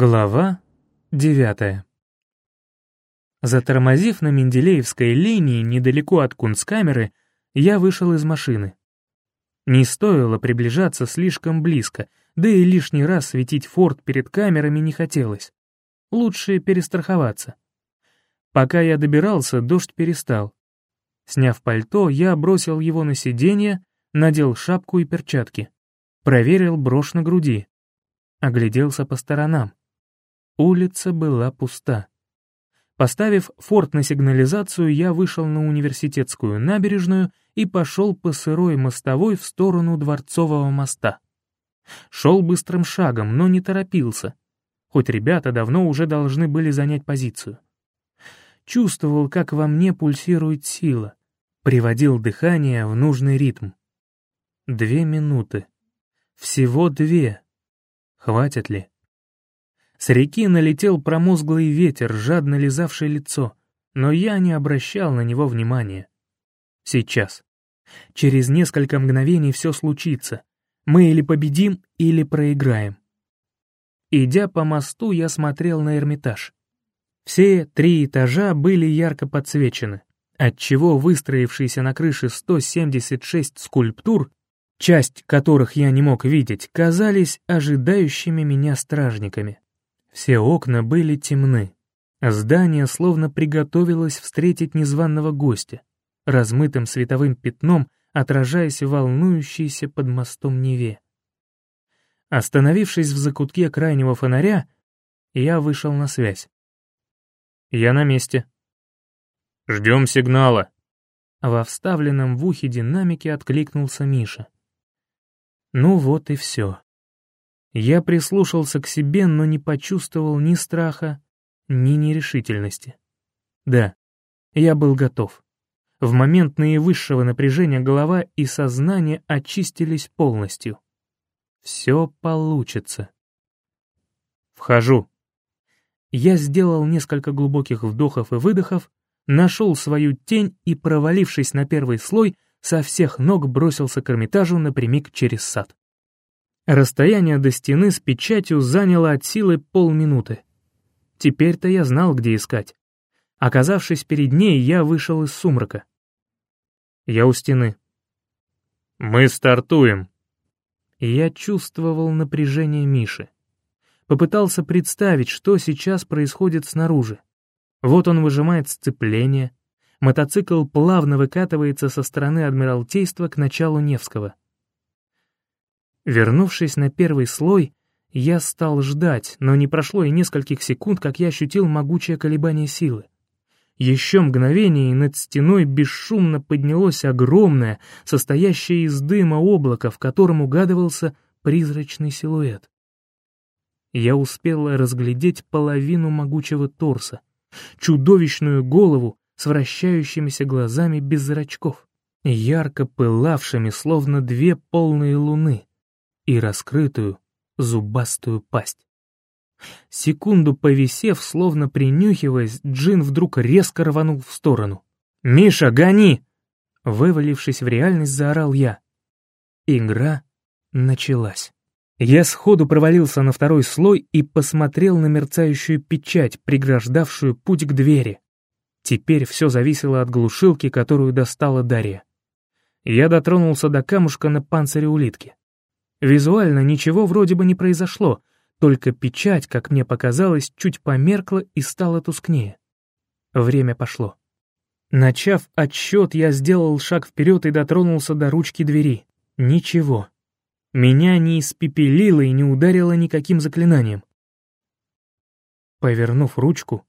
Глава девятая. Затормозив на Менделеевской линии недалеко от кунсткамеры, я вышел из машины. Не стоило приближаться слишком близко, да и лишний раз светить форт перед камерами не хотелось. Лучше перестраховаться. Пока я добирался, дождь перестал. Сняв пальто, я бросил его на сиденье, надел шапку и перчатки. Проверил брошь на груди. Огляделся по сторонам. Улица была пуста. Поставив форт на сигнализацию, я вышел на университетскую набережную и пошел по сырой мостовой в сторону Дворцового моста. Шел быстрым шагом, но не торопился, хоть ребята давно уже должны были занять позицию. Чувствовал, как во мне пульсирует сила, приводил дыхание в нужный ритм. Две минуты. Всего две. Хватит ли? С реки налетел промозглый ветер, жадно лизавший лицо, но я не обращал на него внимания. Сейчас. Через несколько мгновений все случится. Мы или победим, или проиграем. Идя по мосту, я смотрел на Эрмитаж. Все три этажа были ярко подсвечены, отчего выстроившиеся на крыше 176 скульптур, часть которых я не мог видеть, казались ожидающими меня стражниками. Все окна были темны. Здание словно приготовилось встретить незваного гостя, размытым световым пятном отражаясь в волнующейся под мостом Неве. Остановившись в закутке крайнего фонаря, я вышел на связь. «Я на месте». «Ждем сигнала». Во вставленном в ухе динамике откликнулся Миша. Ну вот и все. Я прислушался к себе, но не почувствовал ни страха, ни нерешительности. Да, я был готов. В момент наивысшего напряжения голова и сознание очистились полностью. Все получится. Вхожу. Я сделал несколько глубоких вдохов и выдохов, нашел свою тень и, провалившись на первый слой, со всех ног бросился к Эрмитажу напрямик через сад. Расстояние до стены с печатью заняло от силы полминуты. Теперь-то я знал, где искать. Оказавшись перед ней, я вышел из сумрака. Я у стены. «Мы стартуем!» Я чувствовал напряжение Миши. Попытался представить, что сейчас происходит снаружи. Вот он выжимает сцепление. Мотоцикл плавно выкатывается со стороны Адмиралтейства к началу Невского. Вернувшись на первый слой, я стал ждать, но не прошло и нескольких секунд, как я ощутил могучее колебание силы. Еще мгновение, и над стеной бесшумно поднялось огромное, состоящее из дыма облако, в котором угадывался призрачный силуэт. Я успел разглядеть половину могучего торса, чудовищную голову с вращающимися глазами без зрачков, ярко пылавшими, словно две полные луны и раскрытую зубастую пасть. Секунду повисев, словно принюхиваясь, Джин вдруг резко рванул в сторону. «Миша, гони!» Вывалившись в реальность, заорал я. Игра началась. Я сходу провалился на второй слой и посмотрел на мерцающую печать, преграждавшую путь к двери. Теперь все зависело от глушилки, которую достала Дарья. Я дотронулся до камушка на панцире улитки. Визуально ничего вроде бы не произошло, только печать, как мне показалось, чуть померкла и стала тускнее. Время пошло. Начав отсчет, я сделал шаг вперед и дотронулся до ручки двери. Ничего. Меня не испепелило и не ударило никаким заклинанием. Повернув ручку,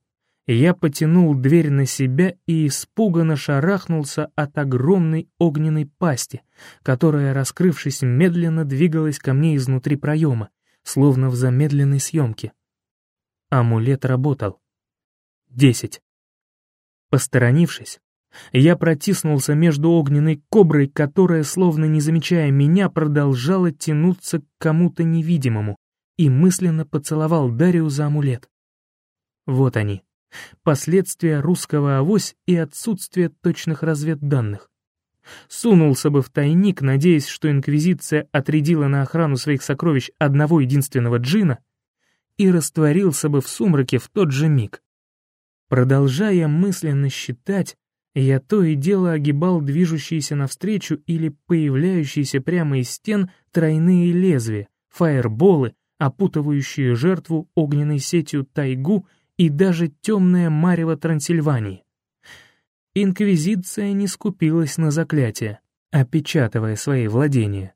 я потянул дверь на себя и испуганно шарахнулся от огромной огненной пасти, которая, раскрывшись, медленно двигалась ко мне изнутри проема, словно в замедленной съемке. Амулет работал. Десять. Посторонившись, я протиснулся между огненной коброй, которая, словно не замечая меня, продолжала тянуться к кому-то невидимому, и мысленно поцеловал Дарью за амулет. Вот они, Последствия русского авось и отсутствие точных разведданных. Сунулся бы в тайник, надеясь, что Инквизиция отрядила на охрану своих сокровищ одного единственного джина, и растворился бы в сумраке в тот же миг. Продолжая мысленно считать, я то и дело огибал движущиеся навстречу или появляющиеся прямо из стен тройные лезвия, фаерболы, опутывающие жертву огненной сетью тайгу и даже темное марево Трансильвании. Инквизиция не скупилась на заклятия, опечатывая свои владения.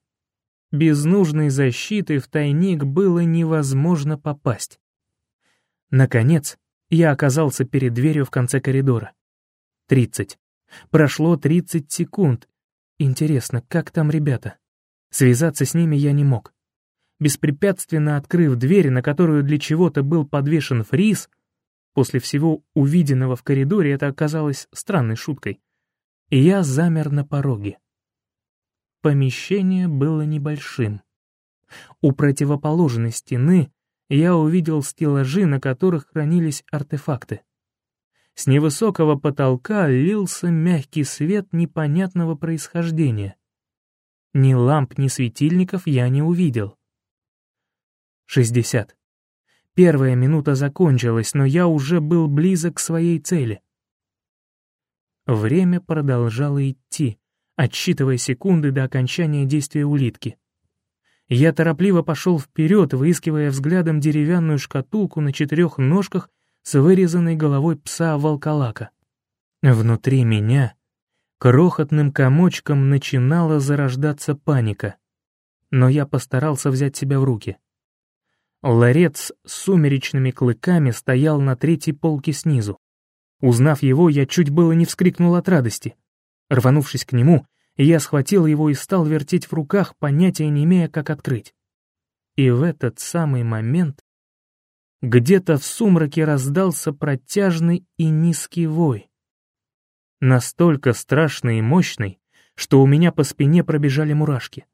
Без нужной защиты в тайник было невозможно попасть. Наконец, я оказался перед дверью в конце коридора. Тридцать. Прошло тридцать секунд. Интересно, как там ребята? Связаться с ними я не мог. Беспрепятственно открыв дверь, на которую для чего-то был подвешен фриз, после всего увиденного в коридоре это оказалось странной шуткой, и я замер на пороге. Помещение было небольшим. У противоположной стены я увидел стеллажи, на которых хранились артефакты. С невысокого потолка лился мягкий свет непонятного происхождения. Ни ламп, ни светильников я не увидел. 60. Первая минута закончилась, но я уже был близок к своей цели. Время продолжало идти, отсчитывая секунды до окончания действия улитки. Я торопливо пошел вперед, выискивая взглядом деревянную шкатулку на четырех ножках с вырезанной головой пса-волколака. Внутри меня крохотным комочком начинала зарождаться паника. Но я постарался взять себя в руки. Ларец с сумеречными клыками стоял на третьей полке снизу. Узнав его, я чуть было не вскрикнул от радости. Рванувшись к нему, я схватил его и стал вертеть в руках, понятия не имея, как открыть. И в этот самый момент где-то в сумраке раздался протяжный и низкий вой. Настолько страшный и мощный, что у меня по спине пробежали мурашки.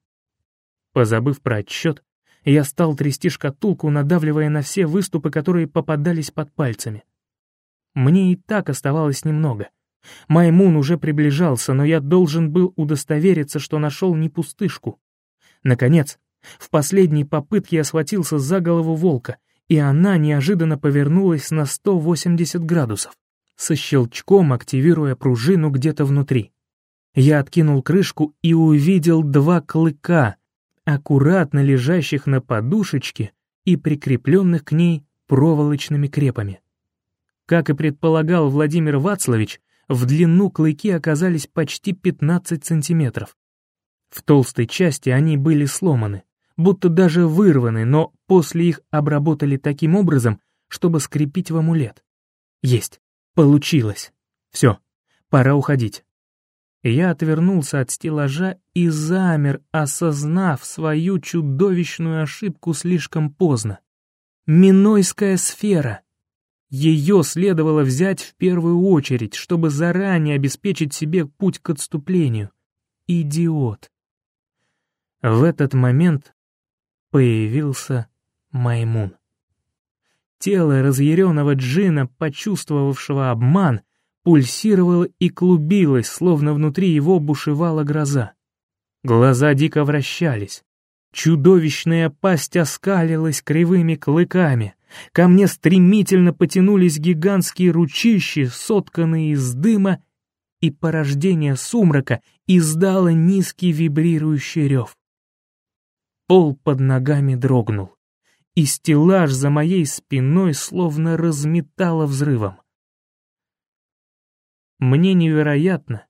Позабыв про отсчет, я стал трясти шкатулку, надавливая на все выступы, которые попадались под пальцами. Мне и так оставалось немного — Маймун уже приближался, но я должен был удостовериться, что нашел не пустышку. Наконец, в последней попытке я схватился за голову волка, и она неожиданно повернулась на 180 градусов, со щелчком активируя пружину где-то внутри. Я откинул крышку и увидел два клыка, аккуратно лежащих на подушечке и прикрепленных к ней проволочными крепами. Как и предполагал Владимир Вацлович, в длину клыки оказались почти 15 сантиметров. В толстой части они были сломаны, будто даже вырваны, но после их обработали таким образом, чтобы скрепить в амулет. Есть, получилось. Все, пора уходить. Я отвернулся от стеллажа и замер, осознав свою чудовищную ошибку слишком поздно. Минойская сфера. Ее следовало взять в первую очередь, чтобы заранее обеспечить себе путь к отступлению. Идиот. В этот момент появился Маймун. Тело разъяренного джина, почувствовавшего обман, пульсировало и клубилось, словно внутри его бушевала гроза. Глаза дико вращались. Чудовищная пасть оскалилась кривыми клыками. Ко мне стремительно потянулись гигантские ручищи, сотканные из дыма, и порождение сумрака издало низкий вибрирующий рев. Пол под ногами дрогнул, и стеллаж за моей спиной словно разметало взрывом. Мне невероятно,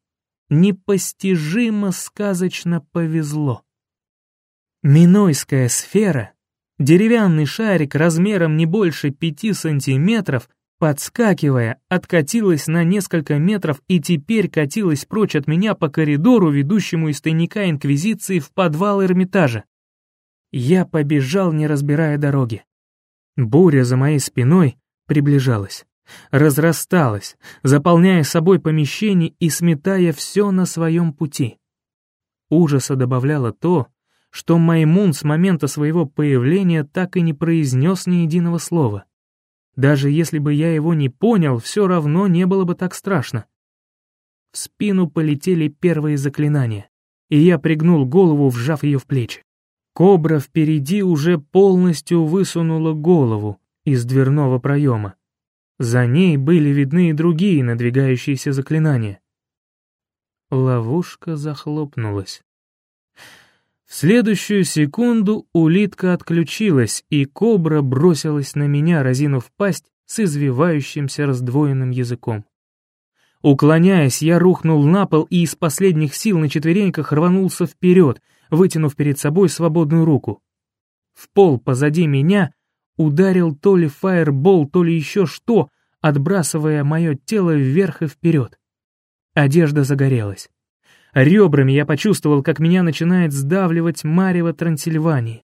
непостижимо сказочно повезло. Минойская сфера Деревянный шарик размером не больше пяти сантиметров, подскакивая, откатилась на несколько метров и теперь катилась прочь от меня по коридору, ведущему из тайника Инквизиции в подвал Эрмитажа. Я побежал, не разбирая дороги. Буря за моей спиной приближалась, разрасталась, заполняя собой помещение и сметая все на своем пути. Ужаса добавляло то, что Маймун с момента своего появления так и не произнес ни единого слова. Даже если бы я его не понял, все равно не было бы так страшно. В спину полетели первые заклинания, и я пригнул голову, вжав ее в плечи. Кобра впереди уже полностью высунула голову, из дверного проема. За ней были видны и другие надвигающиеся заклинания. Ловушка захлопнулась. В следующую секунду улитка отключилась, и кобра бросилась на меня, разинув пасть с извивающимся раздвоенным языком. Уклоняясь, я рухнул на пол и из последних сил на четвереньках рванулся вперед, вытянув перед собой свободную руку. В пол позади меня ударил то ли фаербол, то ли еще что, отбрасывая мое тело вверх и вперед. Одежда загорелась. Ребрами я почувствовал, как меня начинает сдавливать марево Трансильвании.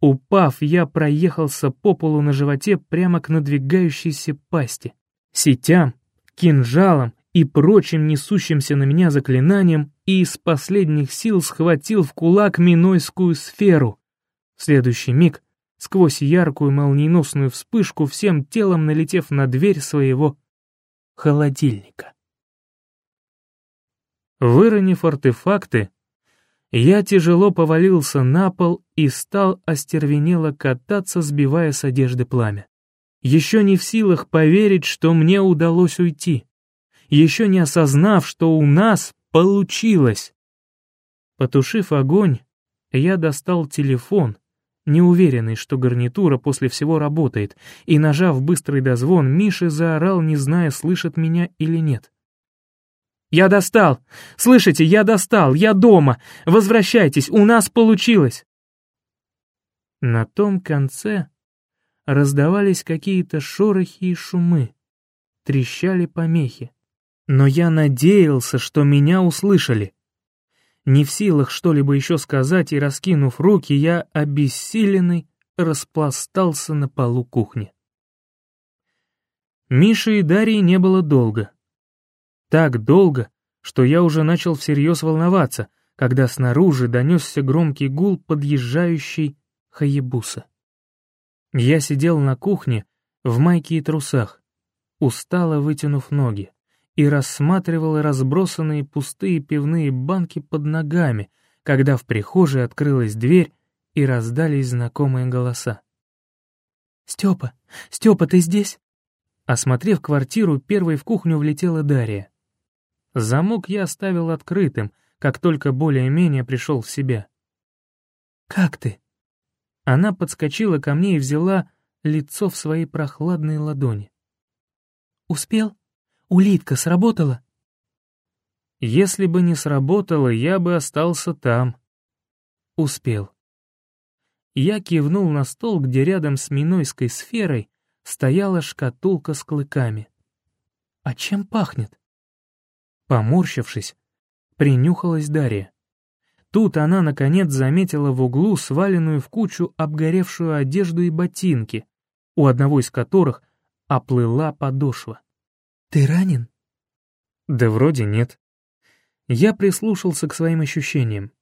Упав, я проехался по полу на животе прямо к надвигающейся пасти. Сетям, кинжалом и прочим несущимся на меня заклинанием и из последних сил схватил в кулак минойскую сферу. В следующий миг, сквозь яркую молниеносную вспышку, всем телом налетев на дверь своего холодильника. Выронив артефакты, я тяжело повалился на пол и стал остервенело кататься, сбивая с одежды пламя. Еще не в силах поверить, что мне удалось уйти. Еще не осознав, что у нас получилось. Потушив огонь, я достал телефон, неуверенный, что гарнитура после всего работает, и, нажав быстрый дозвон, Миша заорал, не зная, слышит меня или нет. «Я достал! Слышите, я достал! Я дома! Возвращайтесь, у нас получилось!» На том конце раздавались какие-то шорохи и шумы, трещали помехи. Но я надеялся, что меня услышали. Не в силах что-либо еще сказать и раскинув руки, я, обессиленный, распластался на полу кухни. Миши и Дарьи не было долго. Так долго, что я уже начал всерьез волноваться, когда снаружи донесся громкий гул подъезжающей хаебуса. Я сидел на кухне в майке и трусах, устало вытянув ноги, и рассматривал разбросанные пустые пивные банки под ногами, когда в прихожей открылась дверь и раздались знакомые голоса. «Степа! Степа, ты здесь?» Осмотрев квартиру, первой в кухню влетела Дарья. Замок я оставил открытым, как только более-менее пришел в себя. «Как ты?» Она подскочила ко мне и взяла лицо в свои прохладные ладони. «Успел? Улитка сработала?» «Если бы не сработала, я бы остался там». «Успел». Я кивнул на стол, где рядом с минойской сферой стояла шкатулка с клыками. «А чем пахнет?» Поморщившись, принюхалась Дарья. Тут она, наконец, заметила в углу сваленную в кучу обгоревшую одежду и ботинки, у одного из которых оплыла подошва. «Ты ранен?» «Да вроде нет». Я прислушался к своим ощущениям.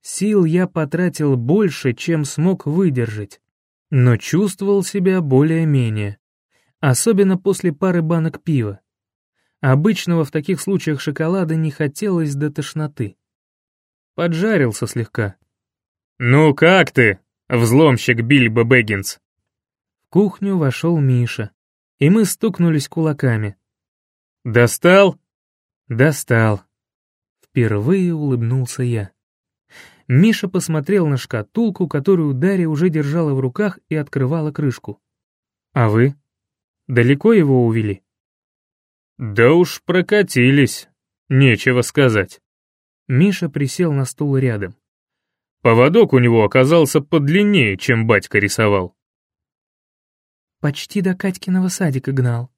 Сил я потратил больше, чем смог выдержать, но чувствовал себя более-менее, особенно после пары банок пива. Обычного в таких случаях шоколада не хотелось до тошноты. Поджарился слегка. «Ну как ты, взломщик Бильбо Бэггинс?» В кухню вошел Миша, и мы стукнулись кулаками. «Достал?» «Достал». Впервые улыбнулся я. Миша посмотрел на шкатулку, которую Дарья уже держала в руках и открывала крышку. «А вы? Далеко его увели?» «Да уж прокатились, нечего сказать». Миша присел на стул рядом. Поводок у него оказался подлиннее, чем батька рисовал. «Почти до Катькиного садика гнал», —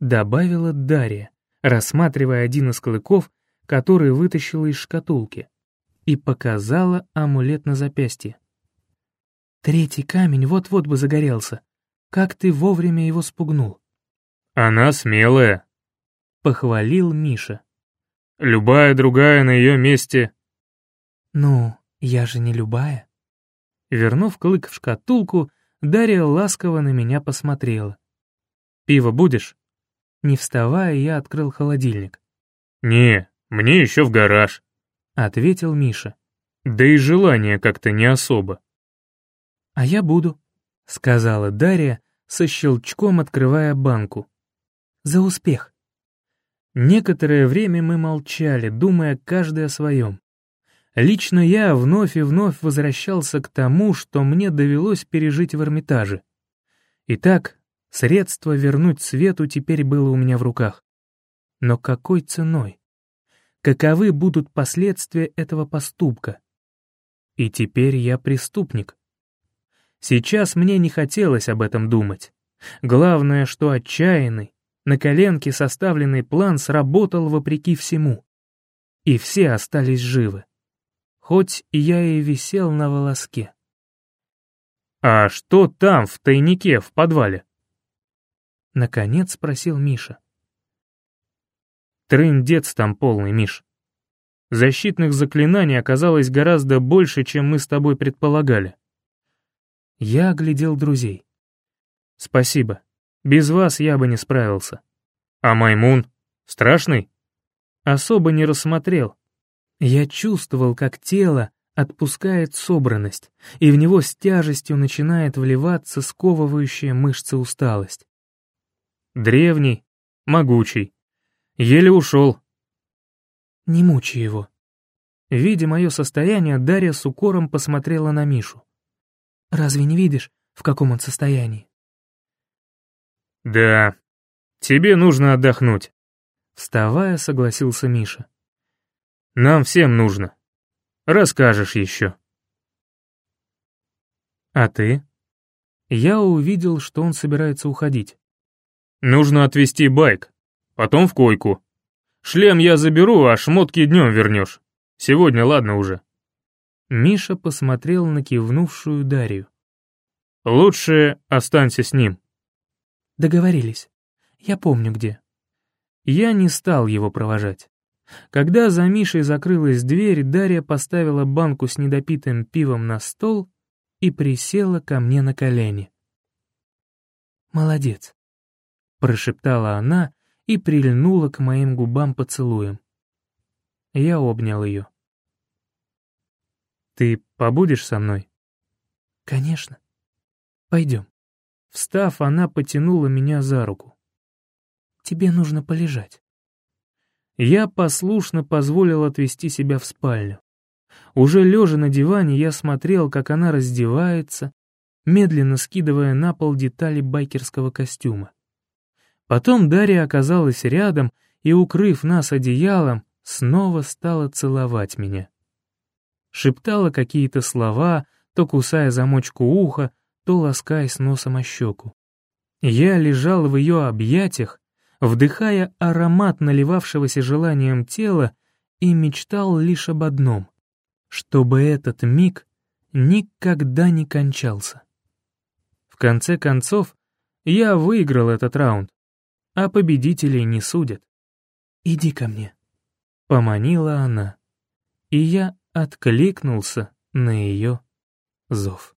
добавила Дарья, рассматривая один из клыков, который вытащила из шкатулки, и показала амулет на запястье. «Третий камень вот-вот бы загорелся. Как ты вовремя его спугнул?» «Она смелая», — похвалил Миша. «Любая другая на ее месте...» «Ну, я же не любая». Вернув клык в шкатулку, Дарья ласково на меня посмотрела. «Пиво будешь?» Не вставая, я открыл холодильник. «Не, мне еще в гараж», — ответил Миша. «Да и желание как-то не особо». «А я буду», — сказала Дарья, со щелчком открывая банку. «За успех!» Некоторое время мы молчали, думая каждый о своем. Лично я вновь и вновь возвращался к тому, что мне довелось пережить в Эрмитаже. Итак, средство вернуть свету теперь было у меня в руках. Но какой ценой? Каковы будут последствия этого поступка? И теперь я преступник. Сейчас мне не хотелось об этом думать. Главное, что отчаянный, на коленке составленный план сработал вопреки всему. И все остались живы. Хоть я и висел на волоске. «А что там, в тайнике, в подвале?» Наконец спросил Миша. Трындец там полный, Миш. Защитных заклинаний оказалось гораздо больше, чем мы с тобой предполагали. Я оглядел друзей. Спасибо. Без вас я бы не справился. А Маймун? Страшный? Особо не рассмотрел. Я чувствовал, как тело отпускает собранность, и в него с тяжестью начинает вливаться сковывающая мышцы усталость. Древний, могучий. Еле ушел. Не мучай его. Видя мое состояние, Дарья с укором посмотрела на Мишу. Разве не видишь, в каком он состоянии? Да, тебе нужно отдохнуть. Вставая, согласился Миша. Нам всем нужно. Расскажешь еще. А ты? Я увидел, что он собирается уходить. Нужно отвезти байк, потом в койку. Шлем я заберу, а шмотки днем вернешь. Сегодня ладно уже. Миша посмотрел на кивнувшую Дарью. «Лучше останься с ним». «Договорились. Я помню где». Я не стал его провожать. Когда за Мишей закрылась дверь, Дарья поставила банку с недопитым пивом на стол и присела ко мне на колени. «Молодец», — прошептала она и прильнула к моим губам поцелуем. Я обнял ее. «Ты побудешь со мной?» «Конечно. Пойдем». Встав, она потянула меня за руку. «Тебе нужно полежать». Я послушно позволил отвести себя в спальню. Уже лежа на диване, я смотрел, как она раздевается, медленно скидывая на пол детали байкерского костюма. Потом Дарья оказалась рядом и, укрыв нас одеялом, снова стала целовать меня шептала какие-то слова, то кусая замочку уха, то ласкаясь носом о щеку. Я лежал в ее объятиях, вдыхая аромат наливавшегося желанием тела и мечтал лишь об одном — чтобы этот миг никогда не кончался. В конце концов, я выиграл этот раунд, а победителей не судят. «Иди ко мне», — поманила она, и я откликнулся на ее зов.